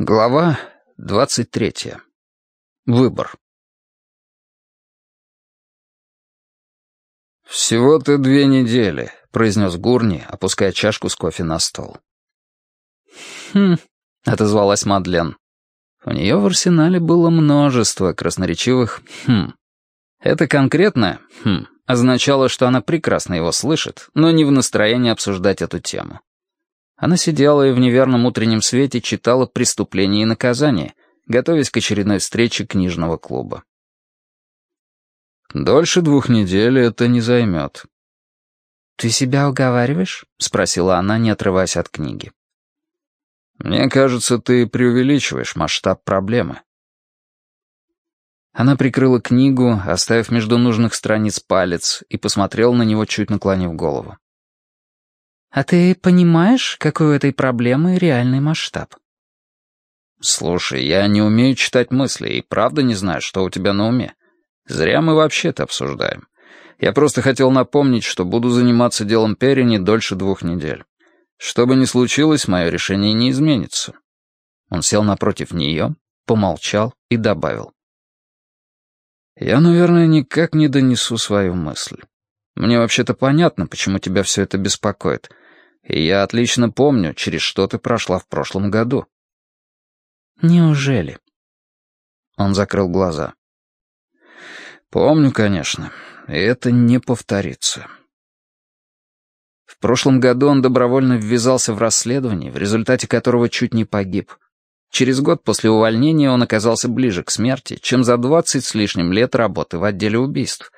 Глава двадцать третья. Выбор. «Всего-то две недели», — произнес Гурни, опуская чашку с кофе на стол. «Хм», — отозвалась Мадлен. У нее в арсенале было множество красноречивых «хм». Это конкретное «хм» означало, что она прекрасно его слышит, но не в настроении обсуждать эту тему. Она сидела и в неверном утреннем свете читала «Преступление и наказание», готовясь к очередной встрече книжного клуба. «Дольше двух недель это не займет». «Ты себя уговариваешь?» — спросила она, не отрываясь от книги. «Мне кажется, ты преувеличиваешь масштаб проблемы». Она прикрыла книгу, оставив между нужных страниц палец, и посмотрела на него, чуть наклонив голову. А ты понимаешь, какой у этой проблемы реальный масштаб? Слушай, я не умею читать мысли и правда не знаю, что у тебя на уме. Зря мы вообще это обсуждаем. Я просто хотел напомнить, что буду заниматься делом Перри не дольше двух недель. Что бы ни случилось, мое решение не изменится. Он сел напротив нее, помолчал и добавил. Я, наверное, никак не донесу свою мысль. Мне вообще-то понятно, почему тебя все это беспокоит — и я отлично помню, через что ты прошла в прошлом году». «Неужели?» Он закрыл глаза. «Помню, конечно, и это не повторится». В прошлом году он добровольно ввязался в расследование, в результате которого чуть не погиб. Через год после увольнения он оказался ближе к смерти, чем за двадцать с лишним лет работы в отделе убийств.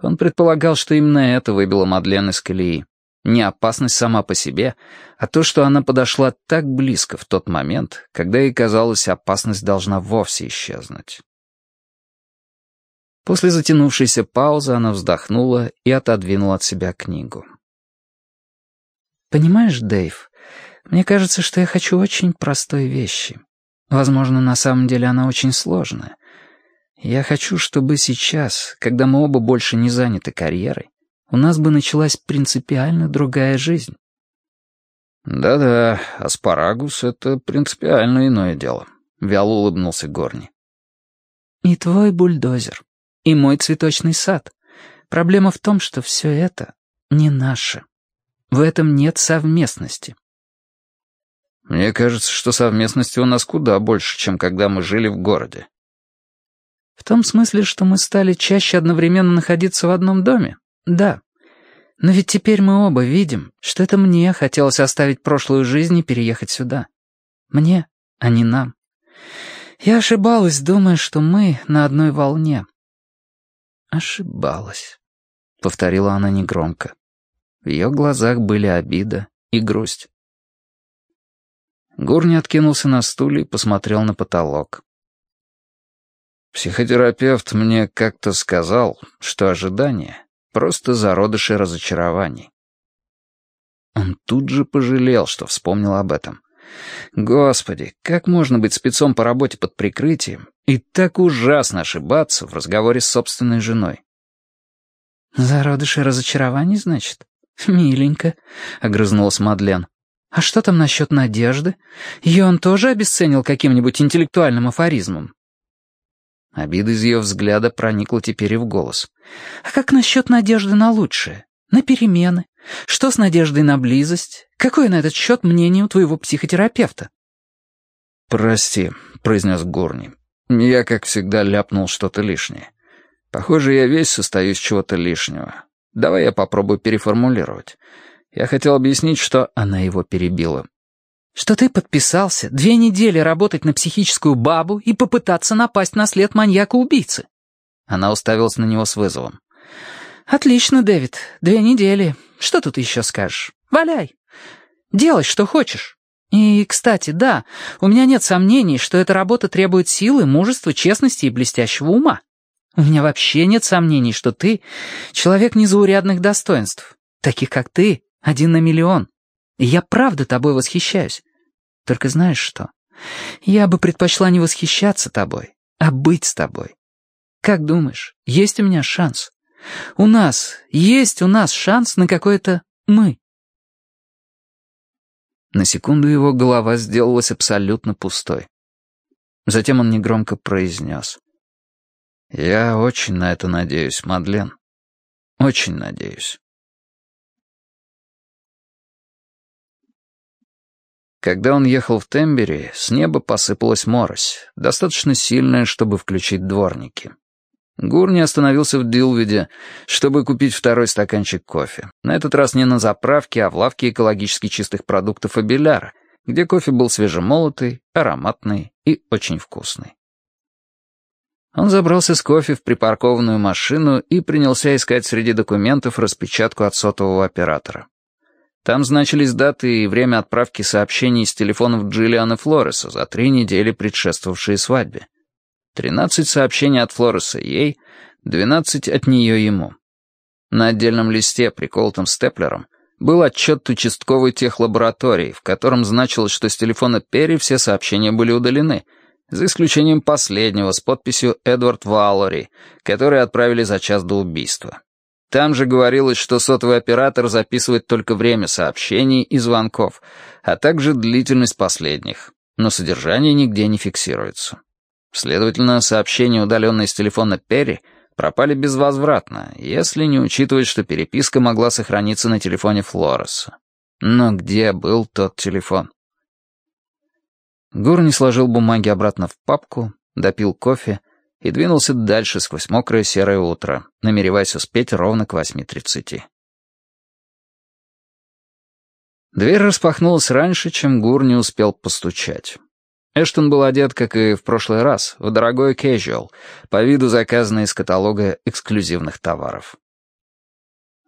Он предполагал, что именно это выбило Мадлен из колеи. Не опасность сама по себе, а то, что она подошла так близко в тот момент, когда ей казалось, опасность должна вовсе исчезнуть. После затянувшейся паузы она вздохнула и отодвинула от себя книгу. «Понимаешь, Дэйв, мне кажется, что я хочу очень простой вещи. Возможно, на самом деле она очень сложная. Я хочу, чтобы сейчас, когда мы оба больше не заняты карьерой, у нас бы началась принципиально другая жизнь. «Да-да, аспарагус — это принципиально иное дело», — вяло улыбнулся Горни. «И твой бульдозер, и мой цветочный сад. Проблема в том, что все это не наше. В этом нет совместности». «Мне кажется, что совместности у нас куда больше, чем когда мы жили в городе». «В том смысле, что мы стали чаще одновременно находиться в одном доме, да. Но ведь теперь мы оба видим, что это мне хотелось оставить прошлую жизнь и переехать сюда. Мне, а не нам. Я ошибалась, думая, что мы на одной волне. Ошибалась, — повторила она негромко. В ее глазах были обида и грусть. Гурни откинулся на стуле и посмотрел на потолок. Психотерапевт мне как-то сказал, что ожидание Просто зародыши разочарований. Он тут же пожалел, что вспомнил об этом. Господи, как можно быть спецом по работе под прикрытием и так ужасно ошибаться в разговоре с собственной женой? «Зародыши разочарований, значит? Миленько», — огрызнулась Мадлен. «А что там насчет надежды? Ее он тоже обесценил каким-нибудь интеллектуальным афоризмом?» Обида из ее взгляда проникла теперь и в голос. «А как насчет надежды на лучшее? На перемены? Что с надеждой на близость? Какое на этот счет мнение у твоего психотерапевта?» «Прости», — произнес Горни. «Я, как всегда, ляпнул что-то лишнее. Похоже, я весь состою из чего-то лишнего. Давай я попробую переформулировать. Я хотел объяснить, что...» Она его перебила что ты подписался две недели работать на психическую бабу и попытаться напасть на след маньяка-убийцы». Она уставилась на него с вызовом. «Отлично, Дэвид. Две недели. Что тут еще скажешь? Валяй. Делай, что хочешь. И, кстати, да, у меня нет сомнений, что эта работа требует силы, мужества, честности и блестящего ума. У меня вообще нет сомнений, что ты человек незаурядных достоинств. Таких, как ты, один на миллион. И я правда тобой восхищаюсь. Только знаешь что? Я бы предпочла не восхищаться тобой, а быть с тобой. Как думаешь, есть у меня шанс? У нас, есть у нас шанс на какое-то «мы». На секунду его голова сделалась абсолютно пустой. Затем он негромко произнес. «Я очень на это надеюсь, Мадлен. Очень надеюсь». Когда он ехал в Тембери, с неба посыпалась морось, достаточно сильная, чтобы включить дворники. Гурни остановился в Дилвиде, чтобы купить второй стаканчик кофе. На этот раз не на заправке, а в лавке экологически чистых продуктов Абеляра, где кофе был свежемолотый, ароматный и очень вкусный. Он забрался с кофе в припаркованную машину и принялся искать среди документов распечатку от сотового оператора. Там значились даты и время отправки сообщений с телефонов Джиллиана Флореса за три недели, предшествовавшие свадьбе. Тринадцать сообщений от Флореса ей, двенадцать от нее ему. На отдельном листе, приколотом степлером, был отчет участковой техлаборатории, в котором значилось, что с телефона Перри все сообщения были удалены, за исключением последнего с подписью «Эдвард Валлори», который отправили за час до убийства. Там же говорилось, что сотовый оператор записывает только время сообщений и звонков, а также длительность последних, но содержание нигде не фиксируется. Следовательно, сообщения, удаленные с телефона Перри, пропали безвозвратно, если не учитывать, что переписка могла сохраниться на телефоне Флореса. Но где был тот телефон? Гурни сложил бумаги обратно в папку, допил кофе и двинулся дальше сквозь мокрое серое утро, намереваясь успеть ровно к 8.30. Дверь распахнулась раньше, чем Гурни успел постучать. Эштон был одет, как и в прошлый раз, в дорогой casual, по виду заказанный из каталога эксклюзивных товаров.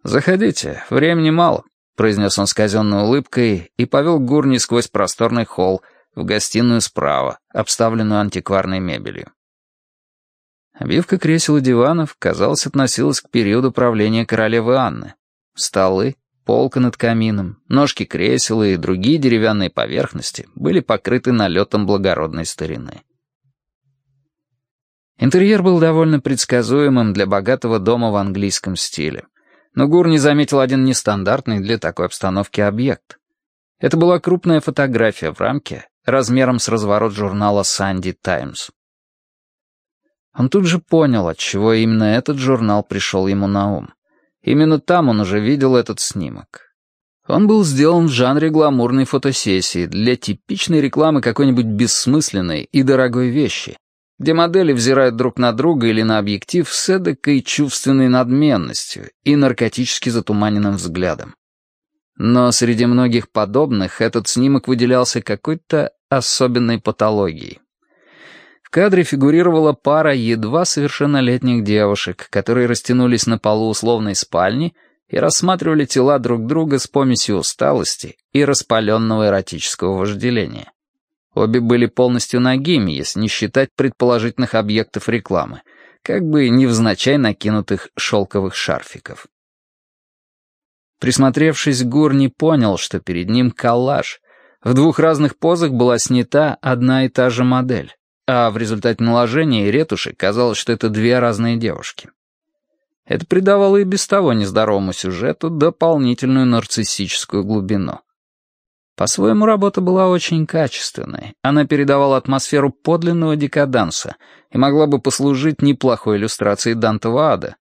«Заходите, времени мало», — произнес он с казенной улыбкой и повел Гурни сквозь просторный холл в гостиную справа, обставленную антикварной мебелью. Обивка кресел и диванов, казалось, относилась к периоду правления королевы Анны. Столы, полка над камином, ножки кресела и другие деревянные поверхности были покрыты налетом благородной старины. Интерьер был довольно предсказуемым для богатого дома в английском стиле, но Гур не заметил один нестандартный для такой обстановки объект. Это была крупная фотография в рамке размером с разворот журнала «Санди Таймс». Он тут же понял, отчего именно этот журнал пришел ему на ум. Именно там он уже видел этот снимок. Он был сделан в жанре гламурной фотосессии для типичной рекламы какой-нибудь бессмысленной и дорогой вещи, где модели взирают друг на друга или на объектив с эдакой чувственной надменностью и наркотически затуманенным взглядом. Но среди многих подобных этот снимок выделялся какой-то особенной патологией. В кадре фигурировала пара едва совершеннолетних девушек, которые растянулись на полу условной спальни и рассматривали тела друг друга с помесью усталости и распаленного эротического вожделения. Обе были полностью нагими, если не считать предположительных объектов рекламы, как бы невзначай накинутых шелковых шарфиков. Присмотревшись, Гур не понял, что перед ним коллаж. В двух разных позах была снята одна и та же модель а в результате наложения и ретуши казалось, что это две разные девушки. Это придавало и без того нездоровому сюжету дополнительную нарциссическую глубину. По-своему, работа была очень качественной. Она передавала атмосферу подлинного декаданса и могла бы послужить неплохой иллюстрацией Дантова ада.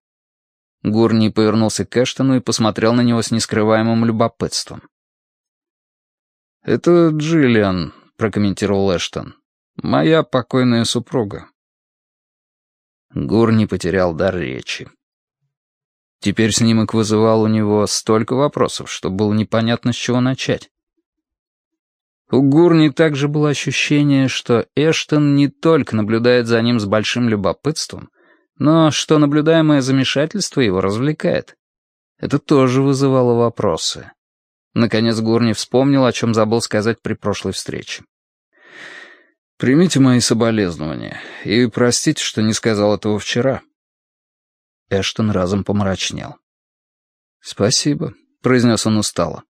Гурни повернулся к Эштону и посмотрел на него с нескрываемым любопытством. «Это Джиллиан», — прокомментировал Эштон. Моя покойная супруга. Гур не потерял дар речи. Теперь снимок вызывал у него столько вопросов, что было непонятно, с чего начать. У Гурни также было ощущение, что Эштон не только наблюдает за ним с большим любопытством, но что наблюдаемое замешательство его развлекает. Это тоже вызывало вопросы. Наконец Гурни вспомнил, о чем забыл сказать при прошлой встрече. Примите мои соболезнования и простите, что не сказал этого вчера». Эштон разом помрачнел. «Спасибо», — произнес он устало.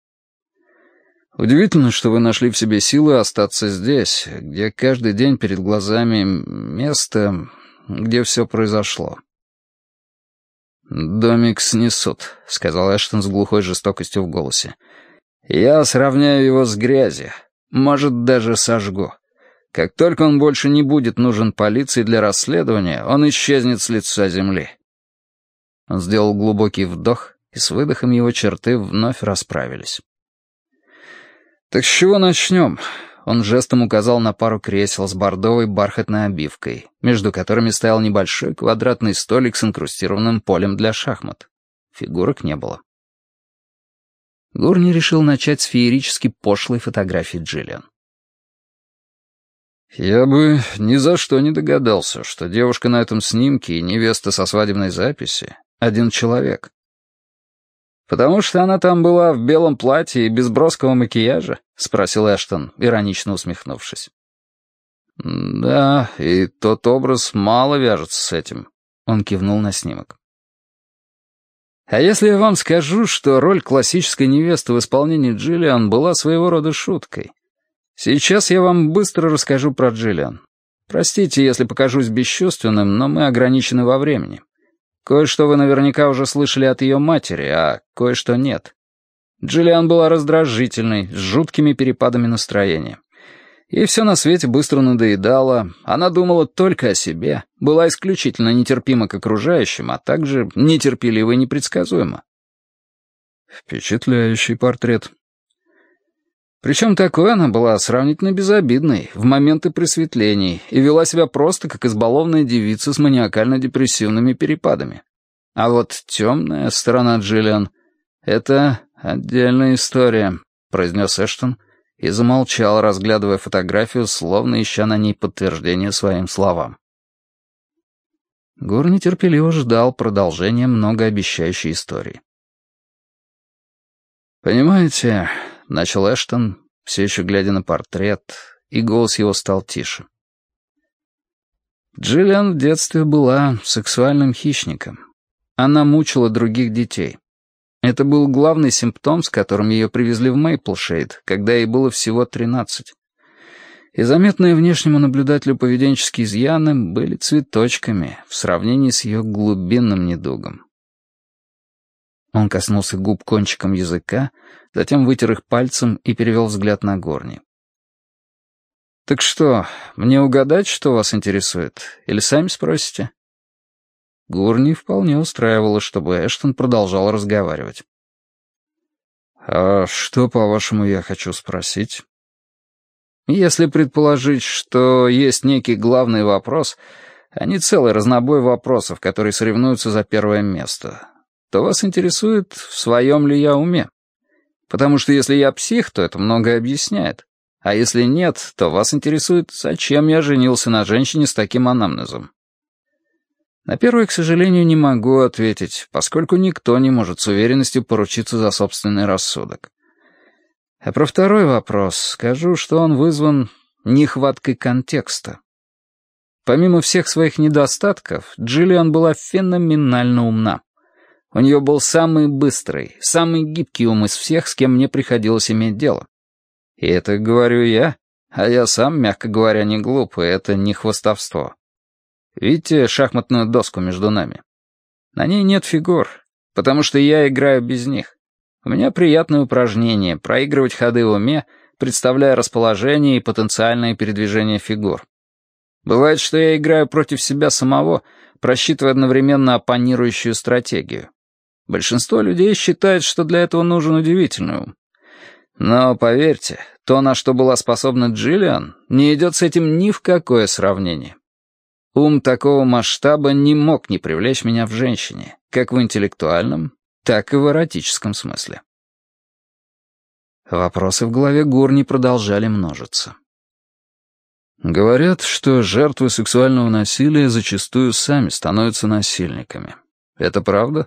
«Удивительно, что вы нашли в себе силы остаться здесь, где каждый день перед глазами место, где все произошло». «Домик снесут», — сказал Эштон с глухой жестокостью в голосе. «Я сравняю его с грязью, может, даже сожгу. Как только он больше не будет нужен полиции для расследования, он исчезнет с лица земли. Он сделал глубокий вдох, и с выдохом его черты вновь расправились. «Так с чего начнем?» Он жестом указал на пару кресел с бордовой бархатной обивкой, между которыми стоял небольшой квадратный столик с инкрустированным полем для шахмат. Фигурок не было. Гурни решил начать с феерически пошлой фотографии Джиллиан. «Я бы ни за что не догадался, что девушка на этом снимке и невеста со свадебной записи — один человек. «Потому что она там была в белом платье и без броского макияжа?» — спросил Эштон, иронично усмехнувшись. «Да, и тот образ мало вяжется с этим», — он кивнул на снимок. «А если я вам скажу, что роль классической невесты в исполнении Джиллиан была своего рода шуткой? Сейчас я вам быстро расскажу про Джиллиан. Простите, если покажусь бесчувственным, но мы ограничены во времени. Кое-что вы наверняка уже слышали от ее матери, а кое-что нет. Джиллиан была раздражительной, с жуткими перепадами настроения. Ей все на свете быстро надоедало, она думала только о себе, была исключительно нетерпима к окружающим, а также нетерпелива и непредсказуема. Впечатляющий портрет. Причем такой она была сравнительно безобидной, в моменты просветлений, и вела себя просто как избалованная девица с маниакально-депрессивными перепадами. А вот темная сторона Джиллиан — это отдельная история, произнес Эштон и замолчал, разглядывая фотографию, словно ища на ней подтверждение своим словам. Гор нетерпеливо ждал продолжения многообещающей истории. «Понимаете, — начал Эштон, все еще глядя на портрет, и голос его стал тише. Джиллиан в детстве была сексуальным хищником. Она мучила других детей. Это был главный симптом, с которым ее привезли в Мейплшейд, когда ей было всего тринадцать. И заметные внешнему наблюдателю поведенческие изъяны были цветочками в сравнении с ее глубинным недугом. Он коснулся губ кончиком языка, затем вытер их пальцем и перевел взгляд на горни. «Так что, мне угадать, что вас интересует? Или сами спросите?» Гурни вполне устраивало, чтобы Эштон продолжал разговаривать. «А что, по-вашему, я хочу спросить?» «Если предположить, что есть некий главный вопрос, а не целый разнобой вопросов, которые соревнуются за первое место, то вас интересует, в своем ли я уме. Потому что если я псих, то это многое объясняет. А если нет, то вас интересует, зачем я женился на женщине с таким анамнезом. На первый, к сожалению, не могу ответить, поскольку никто не может с уверенностью поручиться за собственный рассудок. А про второй вопрос скажу, что он вызван нехваткой контекста. Помимо всех своих недостатков, Джиллиан была феноменально умна. У нее был самый быстрый, самый гибкий ум из всех, с кем мне приходилось иметь дело. И это говорю я, а я сам, мягко говоря, не глупый, это не хвостовство. Видите шахматную доску между нами? На ней нет фигур, потому что я играю без них. У меня приятное упражнение — проигрывать ходы в уме, представляя расположение и потенциальное передвижение фигур. Бывает, что я играю против себя самого, просчитывая одновременно оппонирующую стратегию. Большинство людей считает, что для этого нужен удивительный ум. Но поверьте, то, на что была способна Джиллиан, не идет с этим ни в какое сравнение. Ум такого масштаба не мог не привлечь меня в женщине, как в интеллектуальном, так и в эротическом смысле. Вопросы в голове Гурни продолжали множиться. Говорят, что жертвы сексуального насилия зачастую сами становятся насильниками. Это правда?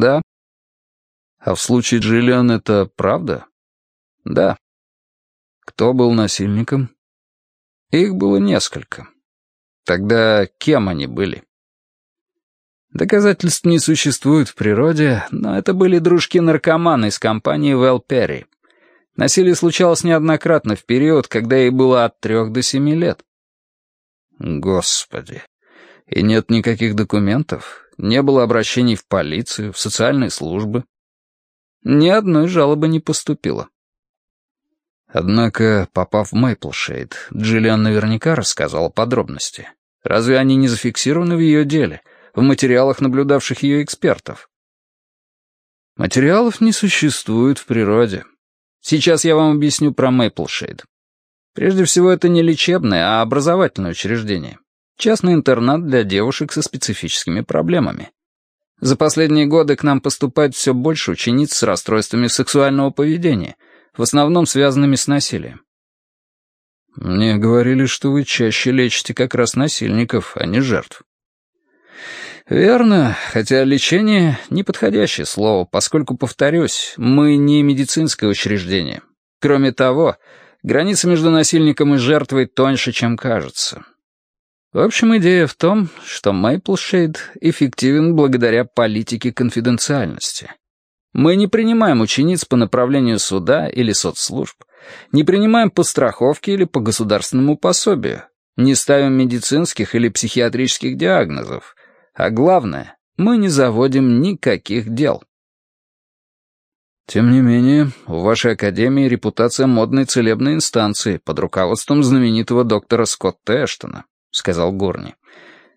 Да. А в случае Джиллиан это правда? Да. Кто был насильником? Их было несколько. Тогда кем они были? Доказательств не существует в природе, но это были дружки-наркоманы из компании Вэл Перри. Насилие случалось неоднократно в период, когда ей было от трех до семи лет. Господи. И нет никаких документов? Не было обращений в полицию, в социальные службы. Ни одной жалобы не поступило. Однако, попав в Мейплшейд, Джиллиан наверняка рассказала подробности. Разве они не зафиксированы в ее деле, в материалах наблюдавших ее экспертов? Материалов не существует в природе. Сейчас я вам объясню про Мейплшейд. Прежде всего, это не лечебное, а образовательное учреждение. Частный интернат для девушек со специфическими проблемами. За последние годы к нам поступает все больше учениц с расстройствами сексуального поведения, в основном связанными с насилием. Мне говорили, что вы чаще лечите как раз насильников, а не жертв. Верно, хотя лечение — неподходящее слово, поскольку, повторюсь, мы не медицинское учреждение. Кроме того, граница между насильником и жертвой тоньше, чем кажется. В общем, идея в том, что Мейплшейд эффективен благодаря политике конфиденциальности. Мы не принимаем учениц по направлению суда или соцслужб, не принимаем по страховке или по государственному пособию, не ставим медицинских или психиатрических диагнозов, а главное, мы не заводим никаких дел. Тем не менее, у вашей академии репутация модной целебной инстанции под руководством знаменитого доктора Скотта Эштона сказал Горни.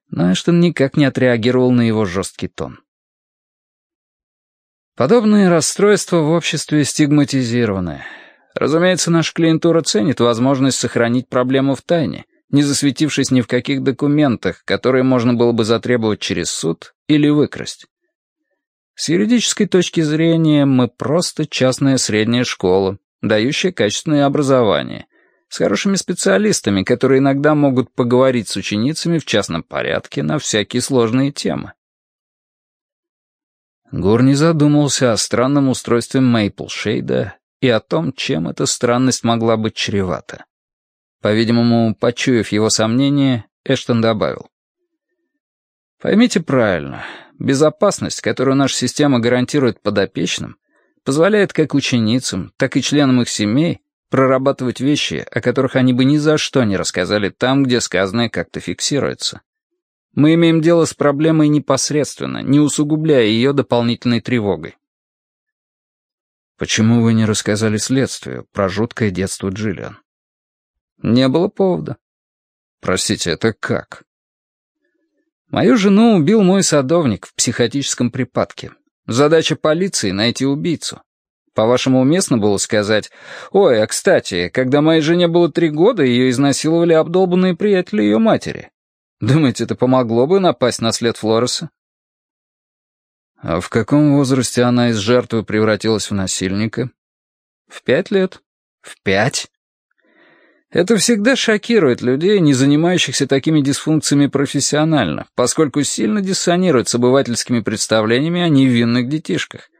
Но Эштон никак не отреагировал на его жесткий тон. Подобные расстройства в обществе стигматизированы. Разумеется, наша клиентура ценит возможность сохранить проблему в тайне, не засветившись ни в каких документах, которые можно было бы затребовать через суд или выкрасть. С юридической точки зрения мы просто частная средняя школа, дающая качественное образование — с хорошими специалистами, которые иногда могут поговорить с ученицами в частном порядке на всякие сложные темы. Гурни задумался о странном устройстве Мейплшейда и о том, чем эта странность могла быть чревата. По-видимому, почуяв его сомнения, Эштон добавил. «Поймите правильно, безопасность, которую наша система гарантирует подопечным, позволяет как ученицам, так и членам их семей прорабатывать вещи, о которых они бы ни за что не рассказали там, где сказанное как-то фиксируется. Мы имеем дело с проблемой непосредственно, не усугубляя ее дополнительной тревогой. Почему вы не рассказали следствию про жуткое детство Джиллиан? Не было повода. Простите, это как? Мою жену убил мой садовник в психотическом припадке. Задача полиции — найти убийцу. По-вашему, уместно было сказать, «Ой, а кстати, когда моей жене было три года, ее изнасиловали обдолбанные приятели ее матери. Думаете, это помогло бы напасть на след Флореса?» «А в каком возрасте она из жертвы превратилась в насильника?» «В пять лет». «В пять?» Это всегда шокирует людей, не занимающихся такими дисфункциями профессионально, поскольку сильно диссонирует с обывательскими представлениями о невинных детишках.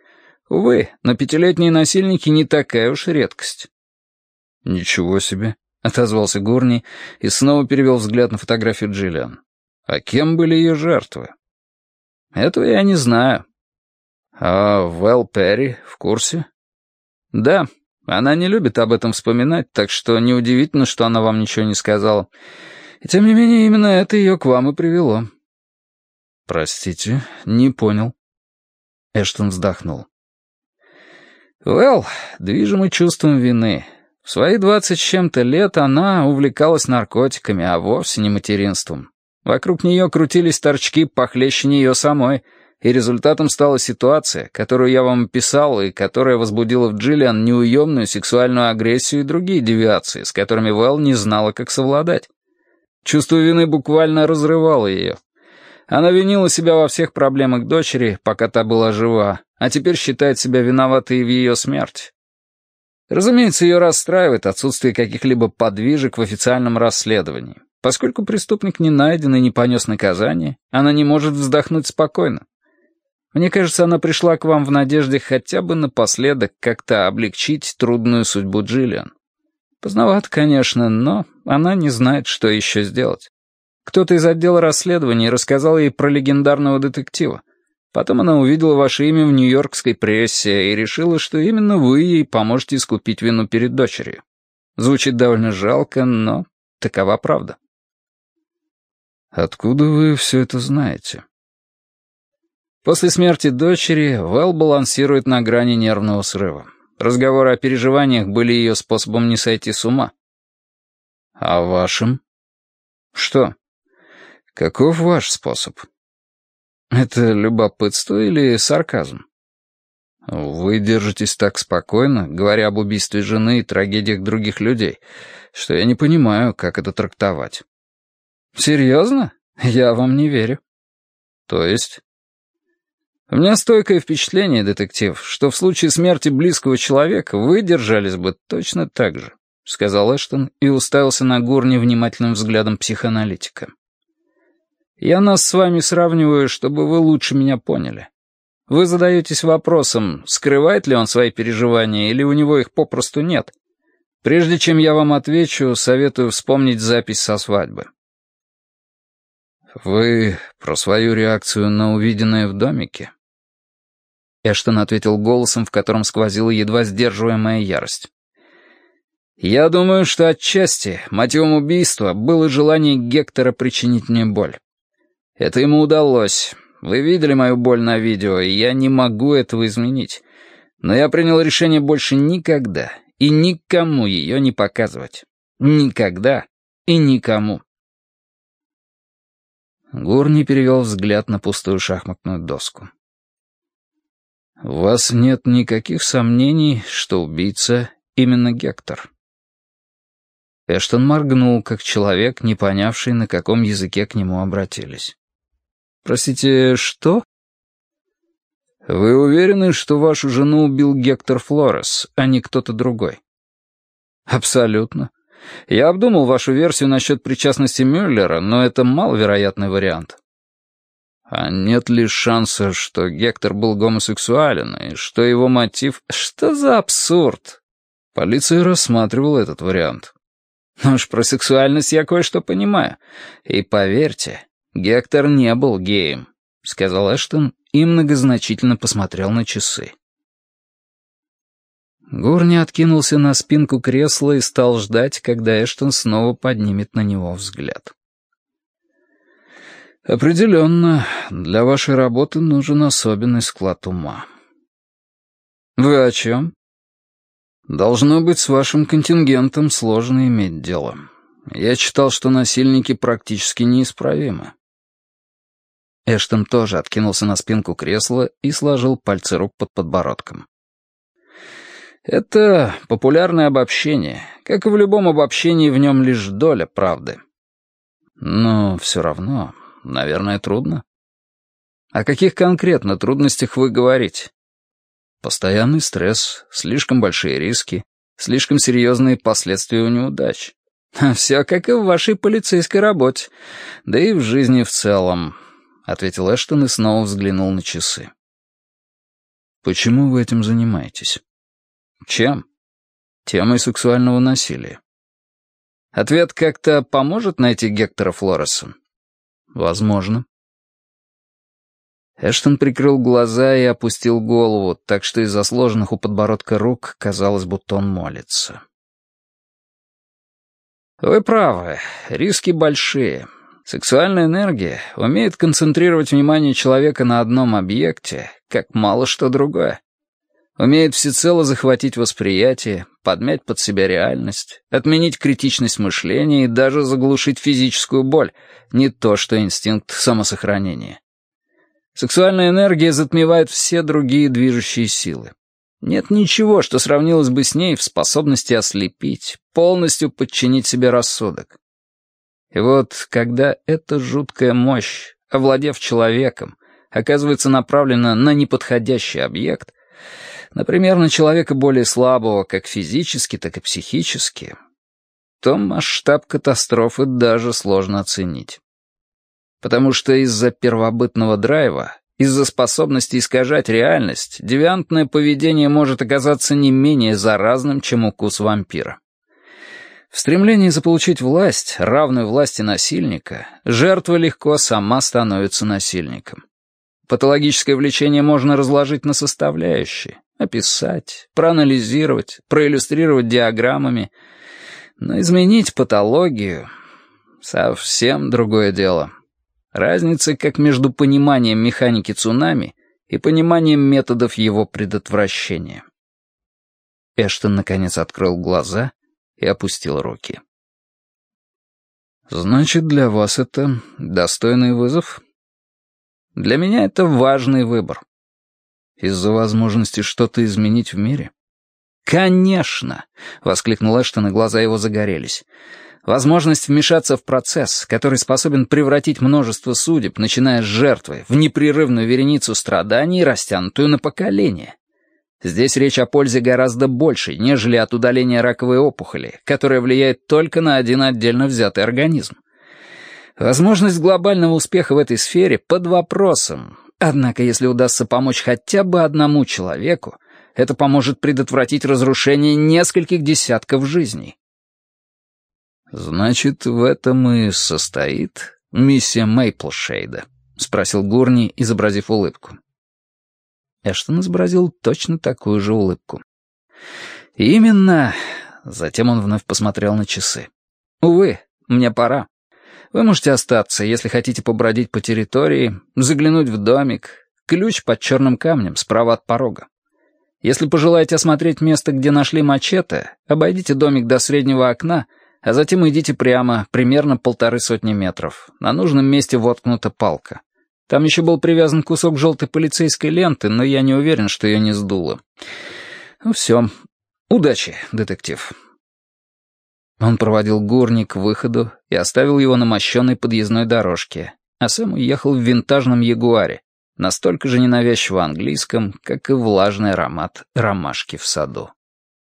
Увы, но пятилетние насильники не такая уж редкость. «Ничего себе», — отозвался Гурни и снова перевел взгляд на фотографию Джиллиан. «А кем были ее жертвы?» «Этого я не знаю». «А Вэл Перри в курсе?» «Да, она не любит об этом вспоминать, так что неудивительно, что она вам ничего не сказала. И тем не менее, именно это ее к вам и привело». «Простите, не понял». Эштон вздохнул. Well, движимый чувством вины. В свои двадцать с чем-то лет она увлекалась наркотиками, а вовсе не материнством. Вокруг нее крутились торчки похлеще нее самой, и результатом стала ситуация, которую я вам описал и которая возбудила в Джиллиан неуемную сексуальную агрессию и другие девиации, с которыми Вэл не знала, как совладать. Чувство вины буквально разрывало ее. Она винила себя во всех проблемах дочери, пока та была жива, а теперь считает себя виноватой в ее смерти. Разумеется, ее расстраивает отсутствие каких-либо подвижек в официальном расследовании. Поскольку преступник не найден и не понес наказание, она не может вздохнуть спокойно. Мне кажется, она пришла к вам в надежде хотя бы напоследок как-то облегчить трудную судьбу Джиллиан. Поздновато, конечно, но она не знает, что еще сделать. Кто-то из отдела расследований рассказал ей про легендарного детектива. Потом она увидела ваше имя в нью-йоркской прессе и решила, что именно вы ей поможете искупить вину перед дочерью. Звучит довольно жалко, но такова правда. Откуда вы все это знаете? После смерти дочери Вэл балансирует на грани нервного срыва. Разговоры о переживаниях были ее способом не сойти с ума. А вашим? Что? Каков ваш способ? Это любопытство или сарказм? Вы держитесь так спокойно, говоря об убийстве жены и трагедиях других людей, что я не понимаю, как это трактовать. Серьезно? Я вам не верю. То есть? У меня стойкое впечатление, детектив, что в случае смерти близкого человека вы держались бы точно так же, сказал Эштон и уставился на Гурни внимательным взглядом психоаналитика. Я нас с вами сравниваю, чтобы вы лучше меня поняли. Вы задаетесь вопросом, скрывает ли он свои переживания или у него их попросту нет. Прежде чем я вам отвечу, советую вспомнить запись со свадьбы. «Вы про свою реакцию на увиденное в домике?» Эштон ответил голосом, в котором сквозила едва сдерживаемая ярость. «Я думаю, что отчасти мотивом убийства было желание Гектора причинить мне боль. Это ему удалось. Вы видели мою боль на видео, и я не могу этого изменить. Но я принял решение больше никогда и никому ее не показывать. Никогда и никому». Гурни перевел взгляд на пустую шахматную доску. «У вас нет никаких сомнений, что убийца именно Гектор?» Эштон моргнул, как человек, не понявший, на каком языке к нему обратились. «Простите, что?» «Вы уверены, что вашу жену убил Гектор Флорес, а не кто-то другой?» «Абсолютно. Я обдумал вашу версию насчет причастности Мюллера, но это маловероятный вариант. А нет ли шанса, что Гектор был гомосексуален, и что его мотив... Что за абсурд? Полиция рассматривала этот вариант. Ну уж про сексуальность я кое-что понимаю. И поверьте, Гектор не был геем, сказал Эштон и многозначительно посмотрел на часы. Гурни откинулся на спинку кресла и стал ждать, когда Эштон снова поднимет на него взгляд. «Определенно, для вашей работы нужен особенный склад ума». «Вы о чем?» «Должно быть, с вашим контингентом сложно иметь дело. Я читал, что насильники практически неисправимы». Эштон тоже откинулся на спинку кресла и сложил пальцы рук под подбородком. «Это популярное обобщение. Как и в любом обобщении, в нем лишь доля правды. Но все равно Наверное, трудно. О каких конкретно трудностях вы говорите? Постоянный стресс, слишком большие риски, слишком серьезные последствия у неудач. «Все как и в вашей полицейской работе, да и в жизни в целом», — ответил Эштон и снова взглянул на часы. «Почему вы этим занимаетесь?» «Чем?» «Темой сексуального насилия». «Ответ как-то поможет найти Гектора Флореса?» Возможно. Эштон прикрыл глаза и опустил голову, так что из-за сложенных у подбородка рук казалось, будто он молится. Вы правы, риски большие. Сексуальная энергия умеет концентрировать внимание человека на одном объекте, как мало что другое умеет всецело захватить восприятие, подмять под себя реальность, отменить критичность мышления и даже заглушить физическую боль, не то что инстинкт самосохранения. Сексуальная энергия затмевает все другие движущие силы. Нет ничего, что сравнилось бы с ней в способности ослепить, полностью подчинить себе рассудок. И вот, когда эта жуткая мощь, овладев человеком, оказывается направлена на неподходящий объект, например, на человека более слабого как физически, так и психически, то масштаб катастрофы даже сложно оценить. Потому что из-за первобытного драйва, из-за способности искажать реальность, девиантное поведение может оказаться не менее заразным, чем укус вампира. В стремлении заполучить власть, равную власти насильника, жертва легко сама становится насильником. Патологическое влечение можно разложить на составляющие, описать, проанализировать, проиллюстрировать диаграммами. Но изменить патологию — совсем другое дело. Разница как между пониманием механики цунами и пониманием методов его предотвращения. Эштон, наконец, открыл глаза и опустил руки. «Значит, для вас это достойный вызов?» «Для меня это важный выбор». «Из-за возможности что-то изменить в мире?» «Конечно!» — воскликнул Эштон, и глаза его загорелись. Возможность вмешаться в процесс, который способен превратить множество судеб, начиная с жертвы, в непрерывную вереницу страданий, растянутую на поколение. Здесь речь о пользе гораздо большей, нежели от удаления раковой опухоли, которая влияет только на один отдельно взятый организм. Возможность глобального успеха в этой сфере под вопросом. Однако, если удастся помочь хотя бы одному человеку, это поможет предотвратить разрушение нескольких десятков жизней. «Значит, в этом и состоит миссия Мейплшейда?» — спросил Гурни, изобразив улыбку. Эштон изобразил точно такую же улыбку. «Именно...» — затем он вновь посмотрел на часы. «Увы, мне пора. Вы можете остаться, если хотите побродить по территории, заглянуть в домик. Ключ под черным камнем, справа от порога. Если пожелаете осмотреть место, где нашли мачете, обойдите домик до среднего окна — а затем идите прямо, примерно полторы сотни метров. На нужном месте воткнута палка. Там еще был привязан кусок желтой полицейской ленты, но я не уверен, что ее не сдуло. Ну все. Удачи, детектив. Он проводил горник к выходу и оставил его на мощенной подъездной дорожке, а сам уехал в винтажном ягуаре, настолько же ненавязчиво английском, как и влажный аромат ромашки в саду.